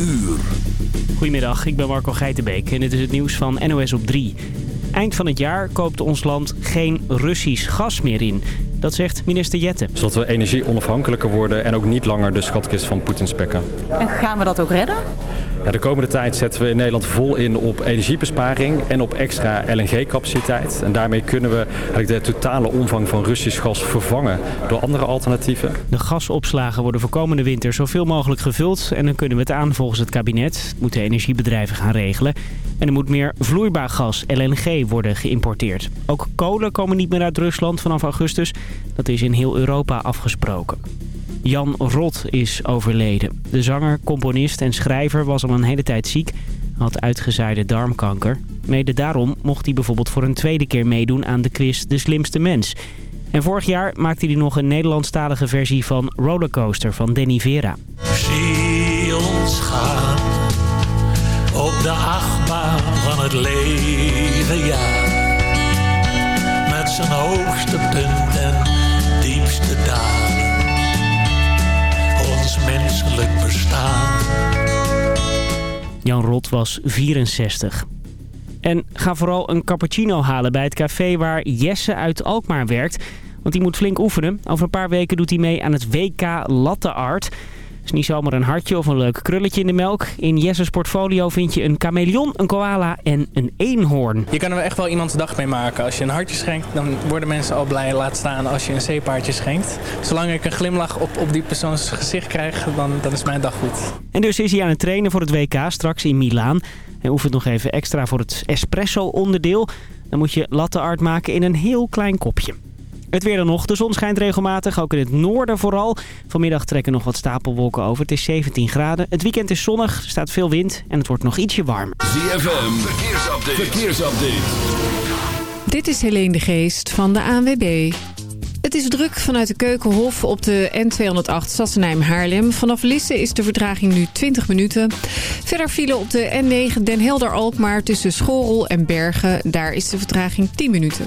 uur. Goedemiddag, ik ben Marco Geitenbeek en dit is het nieuws van NOS op 3. Eind van het jaar koopt ons land geen Russisch gas meer in. Dat zegt minister Jette. Zodat we energie onafhankelijker worden en ook niet langer de schatkist van Poetin spekken. En gaan we dat ook redden? De komende tijd zetten we in Nederland vol in op energiebesparing en op extra LNG-capaciteit. En daarmee kunnen we de totale omvang van Russisch gas vervangen door andere alternatieven. De gasopslagen worden voor komende winter zoveel mogelijk gevuld en dan kunnen we het aan volgens het kabinet. Moeten energiebedrijven gaan regelen. En er moet meer vloeibaar gas, LNG, worden geïmporteerd. Ook kolen komen niet meer uit Rusland vanaf augustus. Dat is in heel Europa afgesproken. Jan Rot is overleden. De zanger, componist en schrijver was al een hele tijd ziek. Had uitgezaaide darmkanker. Mede daarom mocht hij bijvoorbeeld voor een tweede keer meedoen aan de quiz De Slimste Mens. En vorig jaar maakte hij nog een Nederlandstalige versie van Rollercoaster van Danny Vera. Zie ons gaan op de achtbaan van het leven. Met zijn hoogste punt en Jan Rot was 64. En ga vooral een cappuccino halen bij het café waar Jesse uit Alkmaar werkt. Want die moet flink oefenen. Over een paar weken doet hij mee aan het WK Latte Art. Is niet zomaar een hartje of een leuk krulletje in de melk. In Jesse's portfolio vind je een chameleon, een koala en een eenhoorn. Je kan er echt wel iemands dag mee maken. Als je een hartje schenkt, dan worden mensen al blij. Laat staan als je een zeepaardje schenkt. Zolang ik een glimlach op, op die persoons gezicht krijg, dan, dan is mijn dag goed. En dus is hij aan het trainen voor het WK straks in Milaan. Hij oefent nog even extra voor het espresso-onderdeel. Dan moet je latte art maken in een heel klein kopje. Het weer dan nog. De zon schijnt regelmatig, ook in het noorden vooral. Vanmiddag trekken nog wat stapelwolken over. Het is 17 graden. Het weekend is zonnig, er staat veel wind en het wordt nog ietsje warmer. ZFM, verkeersupdate. verkeersupdate. Dit is Helene de Geest van de ANWB. Het is druk vanuit de Keukenhof op de N208 Sassenheim-Haarlem. Vanaf Lisse is de vertraging nu 20 minuten. Verder file op de N9 Den Helder-Alkmaar tussen Schorel en Bergen. Daar is de vertraging 10 minuten.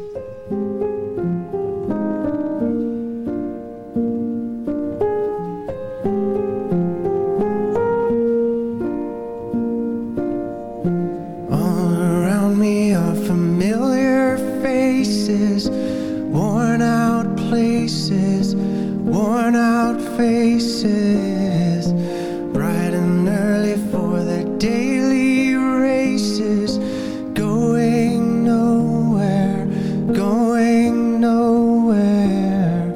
Places, worn out faces, bright and early for their daily races, going nowhere, going nowhere.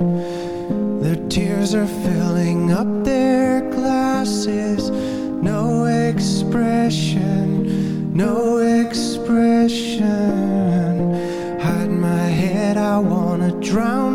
Their tears are filling up their glasses, no expression, no expression. Hide my head, I wanna drown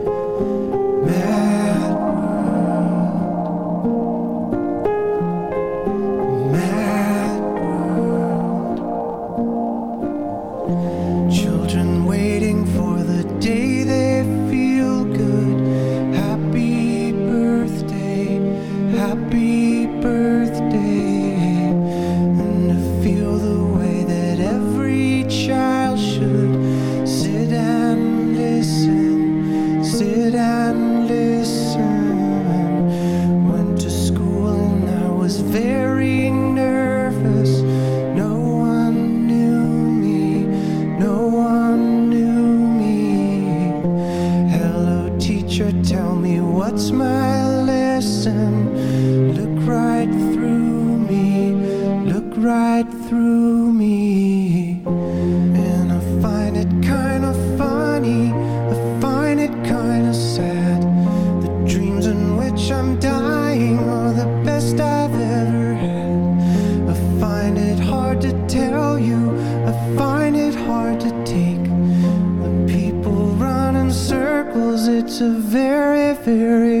a very, very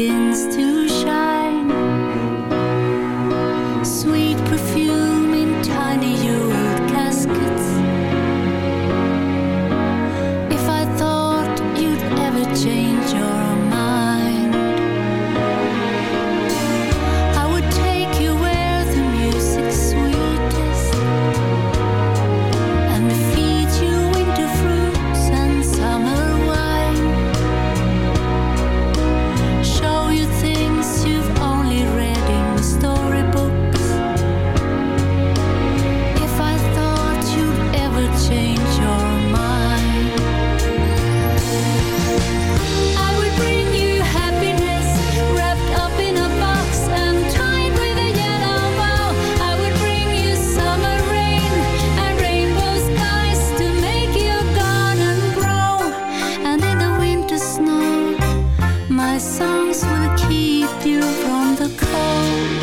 begins to songs will keep you from the cold.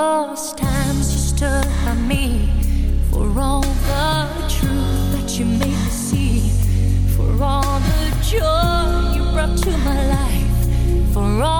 those times you stood by me for all the truth that you made me see, for all the joy you brought to my life, for all.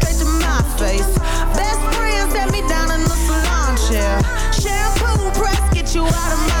to my face. Best friend set me down in the salon chair. Shampoo press, get you out of my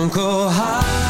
don't go higher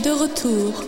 de retour.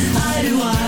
I do I